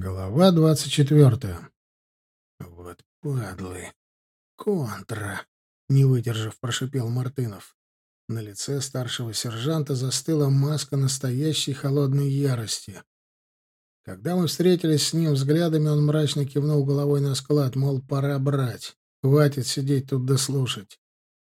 Глава двадцать четвертая. Вот падлы. Контра. Не выдержав, прошипел Мартынов. На лице старшего сержанта застыла маска настоящей холодной ярости. Когда мы встретились с ним взглядами, он мрачно кивнул головой на склад, мол, пора брать. Хватит сидеть тут дослушать.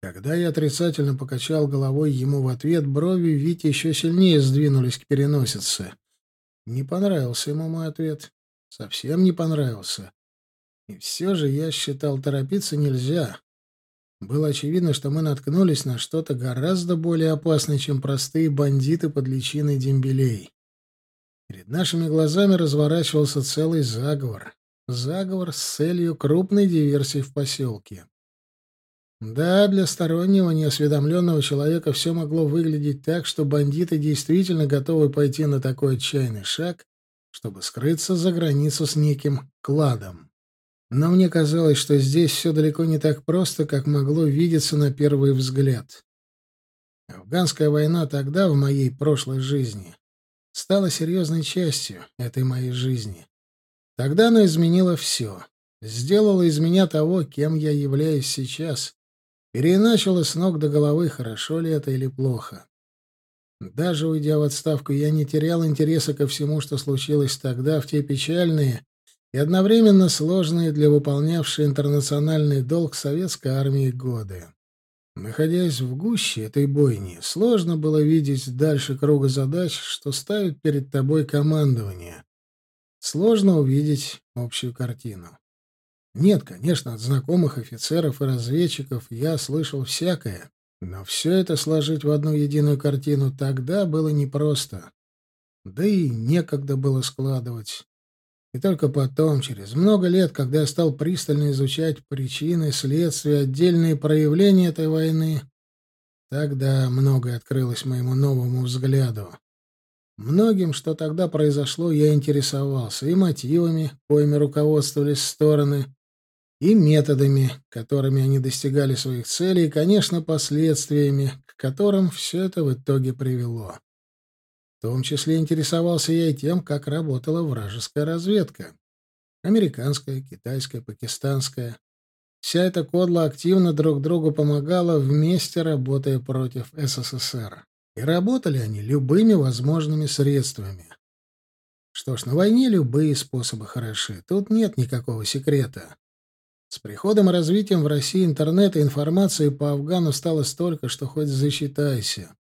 Когда я отрицательно покачал головой ему в ответ, брови Вити еще сильнее сдвинулись к переносице. Не понравился ему мой ответ. Совсем не понравился. И все же я считал, торопиться нельзя. Было очевидно, что мы наткнулись на что-то гораздо более опасное, чем простые бандиты под личиной дембелей. Перед нашими глазами разворачивался целый заговор. Заговор с целью крупной диверсии в поселке. Да, для стороннего, неосведомленного человека все могло выглядеть так, что бандиты действительно готовы пойти на такой отчаянный шаг, чтобы скрыться за границу с неким кладом. Но мне казалось, что здесь все далеко не так просто, как могло видеться на первый взгляд. Афганская война тогда, в моей прошлой жизни, стала серьезной частью этой моей жизни. Тогда она изменила все. Сделала из меня того, кем я являюсь сейчас, Переначало с ног до головы, хорошо ли это или плохо. Даже уйдя в отставку, я не терял интереса ко всему, что случилось тогда, в те печальные и одновременно сложные для выполнявшей интернациональный долг советской армии годы. Находясь в гуще этой бойни, сложно было видеть дальше круга задач, что ставит перед тобой командование. Сложно увидеть общую картину. Нет, конечно, от знакомых офицеров и разведчиков я слышал всякое, но все это сложить в одну единую картину тогда было непросто. Да и некогда было складывать. И только потом, через много лет, когда я стал пристально изучать причины, следствия, отдельные проявления этой войны, тогда многое открылось моему новому взгляду. Многим, что тогда произошло, я интересовался, и мотивами, коими руководствовались стороны, и методами, которыми они достигали своих целей, и, конечно, последствиями, к которым все это в итоге привело. В том числе интересовался я и тем, как работала вражеская разведка. Американская, китайская, пакистанская. Вся эта кодла активно друг другу помогала, вместе работая против СССР. И работали они любыми возможными средствами. Что ж, на войне любые способы хороши. Тут нет никакого секрета. С приходом и развитием в России интернета информации по Афгану стало столько, что хоть засчитайся.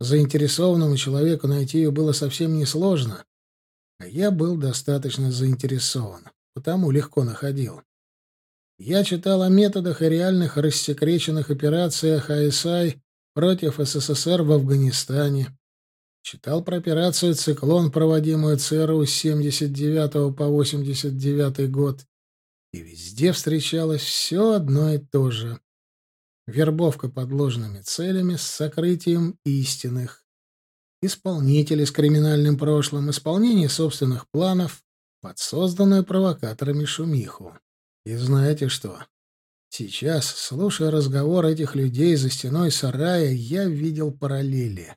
Заинтересованному человеку найти ее было совсем несложно, а я был достаточно заинтересован, потому легко находил. Я читал о методах и реальных рассекреченных операциях АСАИ против СССР в Афганистане. Читал про операцию «Циклон», проводимую ЦРУ с 79 по 89 год. И везде встречалось все одно и то же. Вербовка под ложными целями с сокрытием истинных. Исполнители с криминальным прошлым, исполнение собственных планов под созданную провокаторами шумиху. И знаете что? Сейчас, слушая разговор этих людей за стеной сарая, я видел параллели.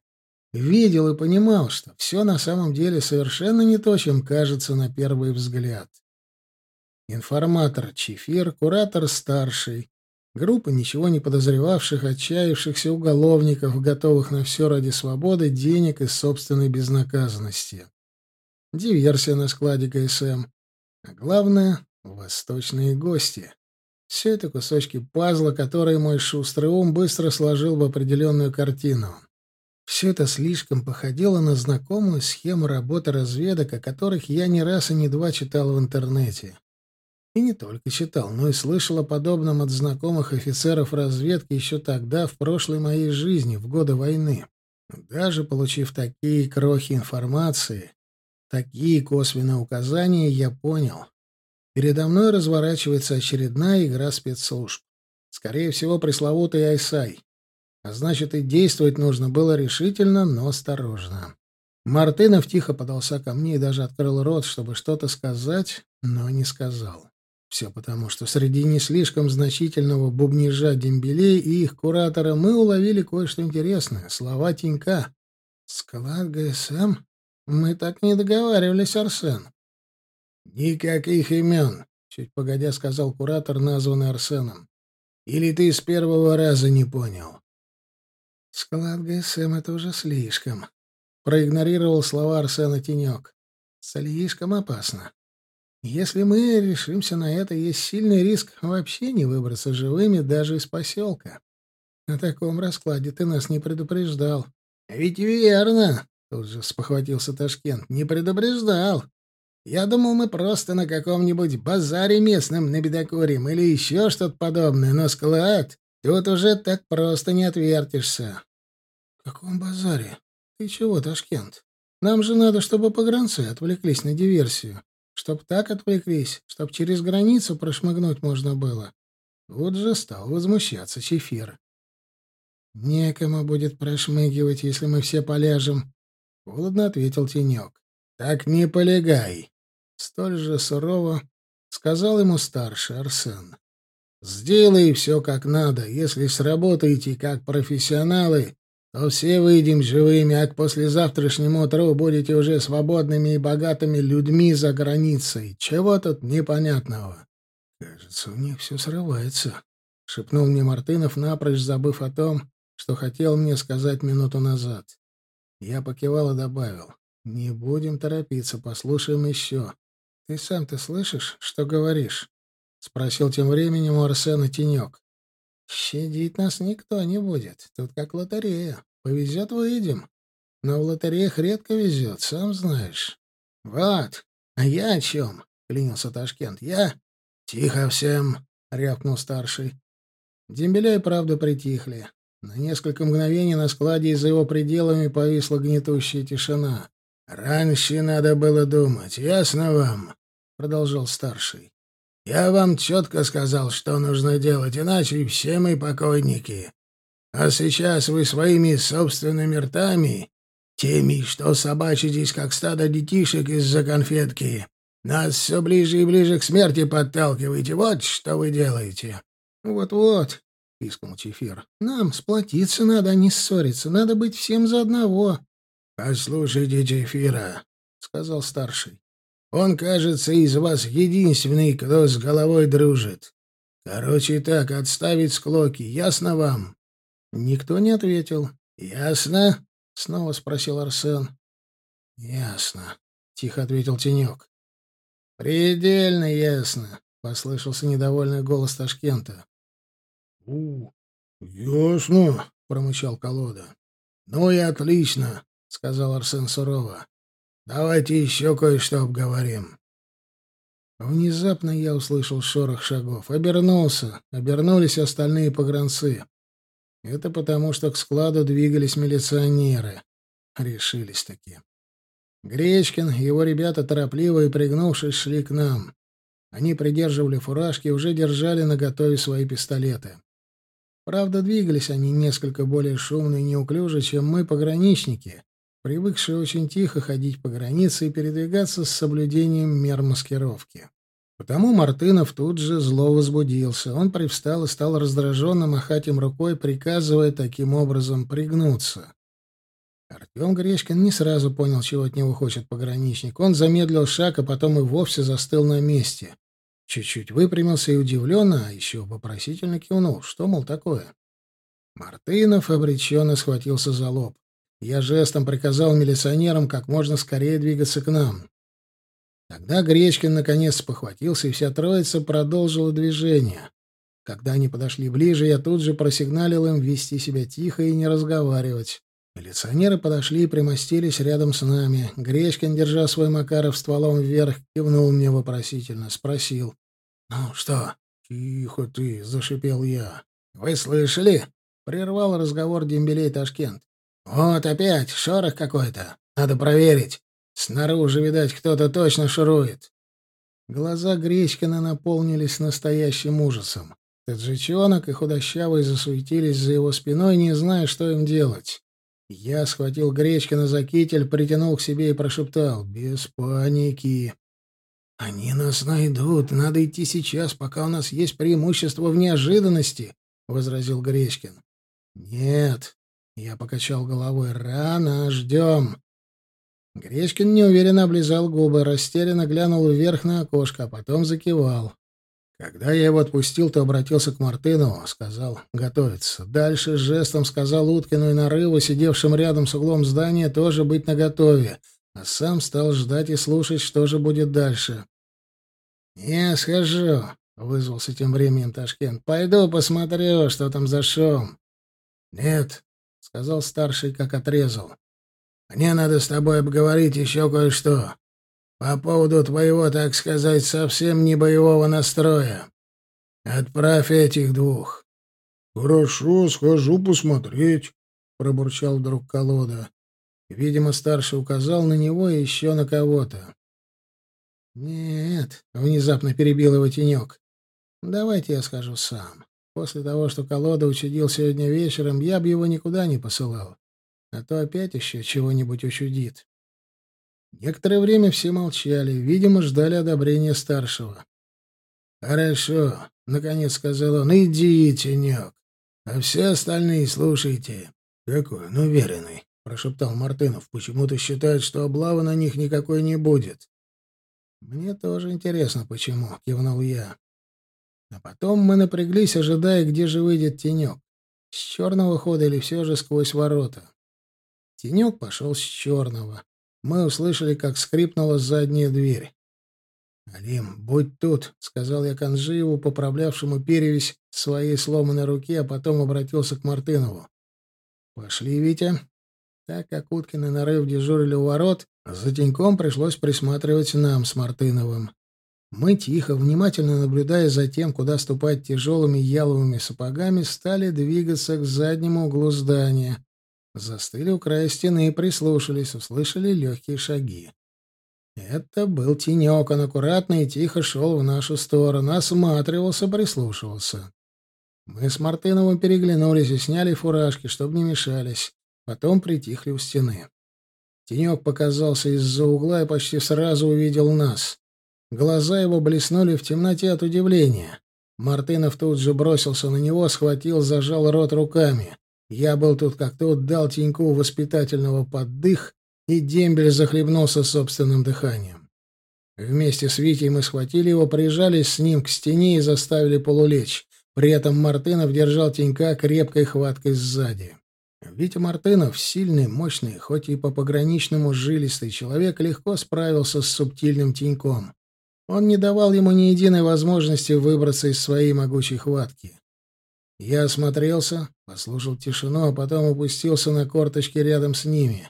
Видел и понимал, что все на самом деле совершенно не то, чем кажется на первый взгляд. Информатор Чефир, куратор старший, группа ничего не подозревавших, отчаявшихся уголовников, готовых на все ради свободы, денег и собственной безнаказанности. Диверсия на складе КСМ. А главное — восточные гости. Все это кусочки пазла, которые мой шустрый ум быстро сложил в определенную картину. Все это слишком походило на знакомую схему работы разведок, о которых я не раз и не два читал в интернете. И не только читал, но и слышал о подобном от знакомых офицеров разведки еще тогда, в прошлой моей жизни, в годы войны. Даже получив такие крохи информации, такие косвенные указания, я понял. Передо мной разворачивается очередная игра спецслужб. Скорее всего, пресловутый Айсай. А значит, и действовать нужно было решительно, но осторожно. Мартынов тихо подался ко мне и даже открыл рот, чтобы что-то сказать, но не сказал. Все потому, что среди не слишком значительного бубнижа дембелей и их куратора мы уловили кое-что интересное. Слова Тинька. «Склад ГСМ? Мы так не договаривались, Арсен». «Никаких имен», — чуть погодя сказал куратор, названный Арсеном. «Или ты с первого раза не понял?» «Склад ГСМ — это уже слишком», — проигнорировал слова Арсена Тенек. «Слишком опасно. Если мы решимся на это, есть сильный риск вообще не выбраться живыми даже из поселка. О таком раскладе ты нас не предупреждал». «Ведь верно», — тут же спохватился Ташкент, — «не предупреждал. Я думал, мы просто на каком-нибудь базаре местном набедокурим или еще что-то подобное, но склад тут уже так просто не отвертишься». — Каком базаре? Ты чего, Ташкент? Нам же надо, чтобы погранцы отвлеклись на диверсию. Чтоб так отвлеклись, чтоб через границу прошмыгнуть можно было. Вот же стал возмущаться Чефир. «Некому будет прошмыгивать, если мы все поляжем», — холодно ответил Тенек. «Так не полегай!» Столь же сурово сказал ему старший Арсен. «Сделай все как надо. Если сработаете как профессионалы, то все выйдем живыми, а к послезавтрашнему утру будете уже свободными и богатыми людьми за границей. Чего тут непонятного?» «Кажется, у них все срывается», — шепнул мне Мартынов, напрочь забыв о том, что хотел мне сказать минуту назад. Я покивал и добавил. «Не будем торопиться, послушаем еще. Ты сам-то слышишь, что говоришь?» — спросил тем временем у Арсена Тенек. «Щадить нас никто не будет. Тут как лотерея. Повезет — выйдем. Но в лотереях редко везет, сам знаешь». «Вот. А я о чем?» — клянился Ташкент. «Я...» «Тихо всем!» — рявкнул старший. Дембеля и правда притихли. На несколько мгновений на складе и за его пределами повисла гнетущая тишина. «Раньше надо было думать, ясно вам?» — продолжал старший. Я вам четко сказал, что нужно делать, иначе все мы покойники. А сейчас вы своими собственными ртами, теми, что собачитесь, как стадо детишек из-за конфетки, нас все ближе и ближе к смерти подталкиваете. Вот что вы делаете. Вот-вот, — пискнул Чефир, — нам сплотиться надо, а не ссориться. Надо быть всем за одного. — Послушайте Чефира, — сказал старший. Он, кажется, из вас единственный, кто с головой дружит. Короче так, отставить склоки, ясно вам?» Никто не ответил. «Ясно?» — снова спросил Арсен. «Ясно», — тихо ответил Тенек. «Предельно ясно», — послышался недовольный голос Ташкента. «У, ясно», — промычал колода. «Ну и отлично», — сказал Арсен сурово. Давайте еще кое-что обговорим. Внезапно я услышал шорох шагов. Обернулся. Обернулись остальные погранцы. Это потому, что к складу двигались милиционеры. Решились такие. Гречкин, его ребята, торопливо и пригнувшись, шли к нам. Они придерживали фуражки и уже держали наготове свои пистолеты. Правда, двигались они несколько более шумно и неуклюже, чем мы, пограничники, привыкшие очень тихо ходить по границе и передвигаться с соблюдением мер маскировки. Потому Мартынов тут же зло возбудился. Он привстал и стал раздраженно махать им рукой, приказывая таким образом пригнуться. Артем Гречкин не сразу понял, чего от него хочет пограничник. Он замедлил шаг, а потом и вовсе застыл на месте. Чуть-чуть выпрямился и удивленно, а еще вопросительно кивнул. Что, мол, такое? Мартынов обреченно схватился за лоб. Я жестом приказал милиционерам как можно скорее двигаться к нам. Тогда Гречкин наконец похватился, и вся троица продолжила движение. Когда они подошли ближе, я тут же просигналил им вести себя тихо и не разговаривать. Милиционеры подошли и примостились рядом с нами. Гречкин, держа свой Макаров стволом вверх, кивнул мне вопросительно, спросил. «Ну что?» «Тихо ты!» — зашипел я. «Вы слышали?» — прервал разговор дембелей Ташкент. «Вот опять шорох какой-то. Надо проверить. Снаружи, видать, кто-то точно шурует». Глаза Гречкина наполнились настоящим ужасом. Таджичонок и худощавый засуетились за его спиной, не зная, что им делать. Я схватил Гречкина за китель, притянул к себе и прошептал «Без паники». «Они нас найдут. Надо идти сейчас, пока у нас есть преимущество в неожиданности», — возразил Гречкин. «Нет, я покачал головой. «Рано, ждем». Гречкин неуверенно облизал губы, растерянно глянул вверх на окошко, а потом закивал. Когда я его отпустил, то обратился к Мартынову, сказал «готовиться». Дальше жестом сказал Уткину и Нарыву, сидевшим рядом с углом здания, тоже быть наготове, а сам стал ждать и слушать, что же будет дальше. «Я схожу», — вызвался тем временем Ташкент. «Пойду посмотрю, что там за шум». «Нет», — сказал старший, как отрезал. «Мне надо с тобой обговорить еще кое-что. По поводу твоего, так сказать, совсем не боевого настроя. Отправь этих двух». «Хорошо, схожу посмотреть», — пробурчал вдруг колода. Видимо, старший указал на него и еще на кого-то. «Нет», — внезапно перебил его тенек. «Давайте я схожу сам. После того, что колода учудил сегодня вечером, я бы его никуда не посылал. А то опять еще чего-нибудь учудит». Некоторое время все молчали, видимо, ждали одобрения старшего. «Хорошо», — наконец сказал он, — «иди, тенек, а все остальные слушайте». «Какой он уверенный», — прошептал Мартынов. «Почему-то считает, что облавы на них никакой не будет». «Мне тоже интересно, почему», — кивнул я. А потом мы напряглись, ожидая, где же выйдет тенек. С черного хода или все же сквозь ворота. Тенек пошел с черного. Мы услышали, как скрипнула задняя дверь. «Алим, будь тут», — сказал я Канжиеву, поправлявшему перевязь своей сломанной руки, а потом обратился к Мартынову. «Пошли, Витя». Так как Уткин и Нарыв дежурили у ворот, за теньком пришлось присматривать нам с Мартыновым. Мы тихо, внимательно наблюдая за тем, куда ступать тяжелыми яловыми сапогами, стали двигаться к заднему углу здания. Застыли у края стены и прислушались, услышали легкие шаги. Это был тенек, он аккуратно и тихо шел в нашу сторону, осматривался, прислушивался. Мы с Мартыновым переглянулись и сняли фуражки, чтобы не мешались. Потом притихли у стены. Тенек показался из-за угла и почти сразу увидел нас. Глаза его блеснули в темноте от удивления. Мартынов тут же бросился на него, схватил, зажал рот руками. Я был тут как тут, дал теньку воспитательного поддых, и дембель захлебнулся собственным дыханием. Вместе с Витей мы схватили его, прижались с ним к стене и заставили полулечь. При этом Мартынов держал тенька крепкой хваткой сзади. Витя Мартынов, сильный, мощный, хоть и по пограничному жилистый человек, легко справился с субтильным теньком. Он не давал ему ни единой возможности выбраться из своей могучей хватки. Я осмотрелся, послушал тишину, а потом опустился на корточки рядом с ними.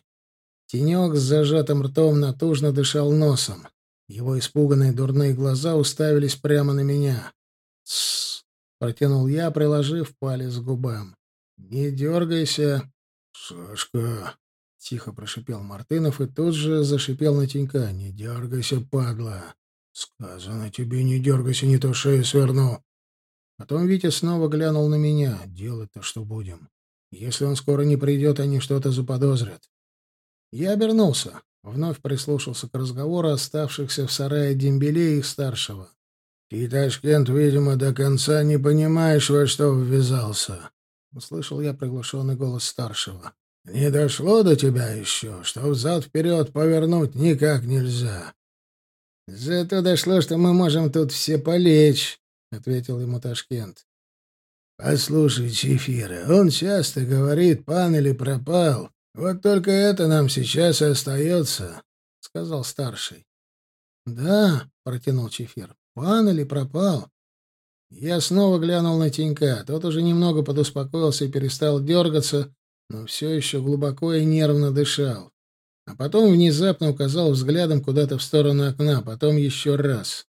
Тенек с зажатым ртом натужно дышал носом. Его испуганные дурные глаза уставились прямо на меня. «Тссс!» — протянул я, приложив палец к губам. «Не дергайся!» «Сашка!» — тихо прошипел Мартынов и тут же зашипел на тенька. «Не дергайся, падла! Сказано тебе, не дергайся, не то шею сверну!» Потом Витя снова глянул на меня. «Делать-то что будем? Если он скоро не придет, они что-то заподозрят». Я обернулся. Вновь прислушался к разговору оставшихся в сарае дембелей их старшего. «Ты, Ташкент, видимо, до конца не понимаешь, во что ввязался. — услышал я приглушенный голос старшего. «Не дошло до тебя еще, что взад-вперед повернуть никак нельзя». «Зато дошло, что мы можем тут все полечь», — ответил ему Ташкент. «Послушай, Чефира, он часто говорит, пан или пропал. Вот только это нам сейчас и остается», — сказал старший. «Да», — протянул Чефир, — «пан или пропал. Я снова глянул на Тенька. Тот уже немного подуспокоился и перестал дергаться, но все еще глубоко и нервно дышал. А потом внезапно указал взглядом куда-то в сторону окна, потом еще раз.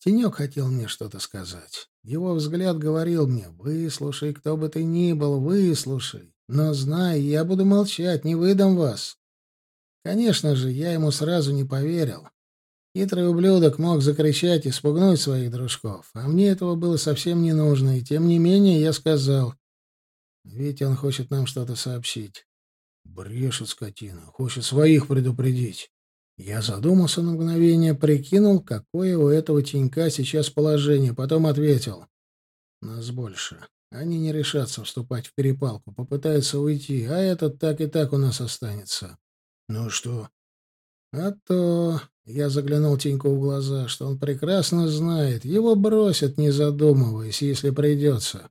Тенек хотел мне что-то сказать. Его взгляд говорил мне, «Выслушай, кто бы ты ни был, выслушай. Но знай, я буду молчать, не выдам вас». Конечно же, я ему сразу не поверил. Хитрый ублюдок мог закричать и спугнуть своих дружков, а мне этого было совсем не нужно, и тем не менее я сказал. Ведь он хочет нам что-то сообщить. Брешет скотина, хочет своих предупредить. Я задумался на мгновение, прикинул, какое у этого тенька сейчас положение, потом ответил. Нас больше. Они не решатся вступать в перепалку, попытаются уйти, а этот так и так у нас останется. Ну что, А то я заглянул Тиньку в глаза, что он прекрасно знает, его бросят, не задумываясь, если придется.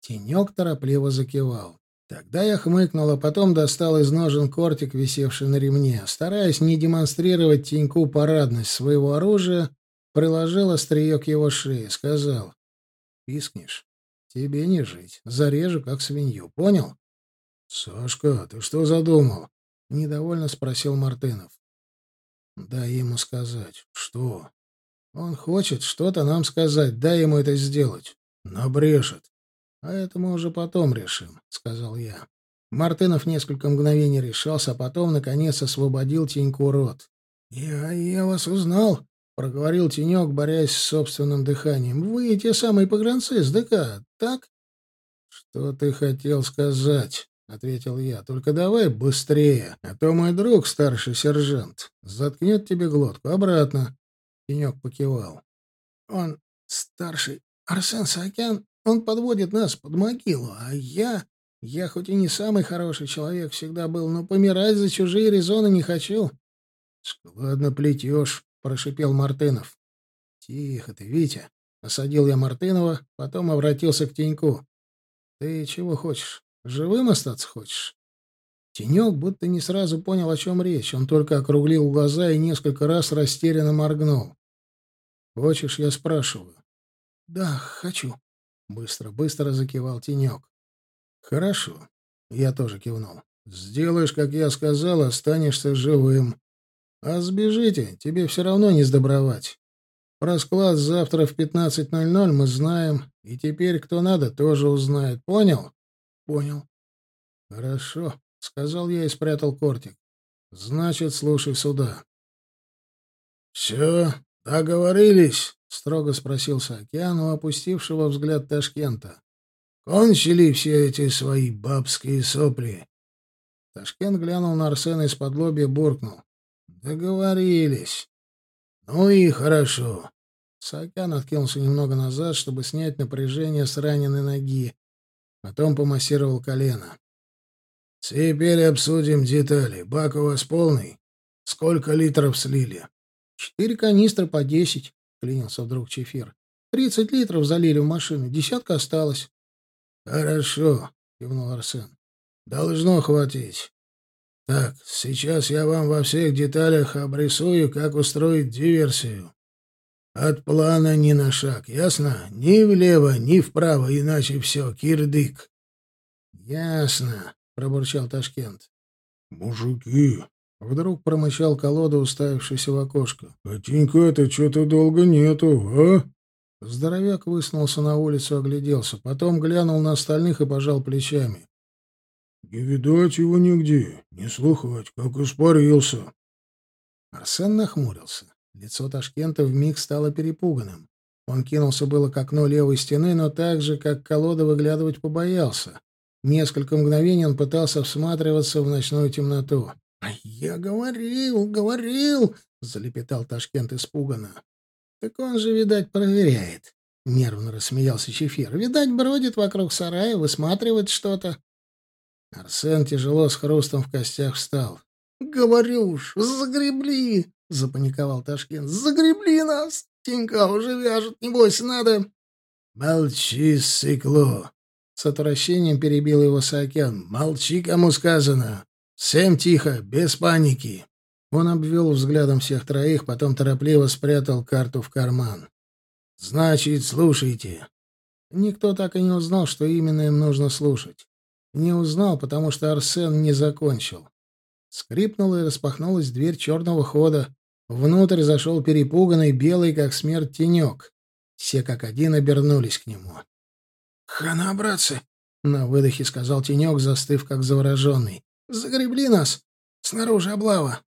Тенек торопливо закивал. Тогда я хмыкнул, а потом достал из ножен кортик, висевший на ремне. Стараясь не демонстрировать Тиньку парадность своего оружия, приложил острие к его шее, сказал. «Пискнешь? Тебе не жить. Зарежу, как свинью. Понял?» «Сашка, ты что задумал?» — недовольно спросил Мартынов. «Дай ему сказать. Что?» «Он хочет что-то нам сказать. Дай ему это сделать. Набрешет. А это мы уже потом решим», — сказал я. Мартынов несколько мгновений решался, а потом, наконец, освободил Теньку рот. «Я... я вас узнал», — проговорил Тенек, борясь с собственным дыханием. «Вы те самые погранцы с ДК, так?» «Что ты хотел сказать?» — ответил я. — Только давай быстрее, а то мой друг, старший сержант, заткнет тебе глотку. Обратно. Тенек покивал. — Он старший Арсен Саакян, он подводит нас под могилу, а я... Я хоть и не самый хороший человек всегда был, но помирать за чужие резоны не хочу. — Складно плетешь, — прошипел Мартынов. — Тихо ты, Витя. Осадил я Мартынова, потом обратился к Теньку. — Ты чего хочешь? Живым остаться хочешь? Тенек будто не сразу понял, о чем речь. Он только округлил глаза и несколько раз растерянно моргнул. «Хочешь, я спрашиваю?» «Да, хочу», — быстро-быстро закивал Тенек. «Хорошо», — я тоже кивнул. «Сделаешь, как я сказал, останешься живым. А сбежите, тебе все равно не сдобровать. Про склад завтра в 15.00 мы знаем, и теперь кто надо, тоже узнает. Понял?» Понял. Хорошо, сказал я и спрятал кортик. Значит, слушай сюда. Все, договорились? Строго спросил Саакян у опустившего взгляд Ташкента. Кончили все эти свои бабские сопли. Ташкент глянул на Арсена из-под лобья, буркнул. Договорились. Ну и хорошо. Саакян откинулся немного назад, чтобы снять напряжение с раненой ноги, Потом помассировал колено. «Теперь обсудим детали. Бак у вас полный? Сколько литров слили?» «Четыре канистры по десять», — клянился вдруг Чефир. «Тридцать литров залили в машину, десятка осталось». «Хорошо», — кивнул Арсен. «Должно хватить. Так, сейчас я вам во всех деталях обрисую, как устроить диверсию. От плана ни на шаг, ясно? Ни влево, ни вправо, иначе все, кирдык. Ясно, пробурчал Ташкент. Мужики, вдруг промычал колода, уставившийся в окошко. А тенька-то что-то долго нету, а? Здоровяк высунулся на улицу, огляделся, потом глянул на остальных и пожал плечами. Не видать его нигде, не слухать, как испарился. Арсен нахмурился. Лицо Ташкента вмиг стало перепуганным. Он кинулся было к окну левой стены, но так же, как колода, выглядывать побоялся. Несколько мгновений он пытался всматриваться в ночную темноту. «А я говорил, говорил!» — залепетал Ташкент испуганно. «Так он же, видать, проверяет!» — нервно рассмеялся Чефир. «Видать, бродит вокруг сарая, высматривает что-то». Арсен тяжело с хрустом в костях встал. «Говорю уж, загребли!» — запаниковал Ташкент. «Загребли нас! Тенька уже вяжут, небось, надо...» «Молчи, сыкло!» С отвращением перебил его Саакян. «Молчи, кому сказано! Всем тихо, без паники!» Он обвел взглядом всех троих, потом торопливо спрятал карту в карман. «Значит, слушайте». Никто так и не узнал, что именно им нужно слушать. Не узнал, потому что Арсен не закончил. Скрипнула и распахнулась дверь черного хода. Внутрь зашел перепуганный, белый, как смерть, тенек. Все как один обернулись к нему. «Хана, братцы!» — на выдохе сказал тенек, застыв, как завороженный. «Загребли нас! Снаружи облава!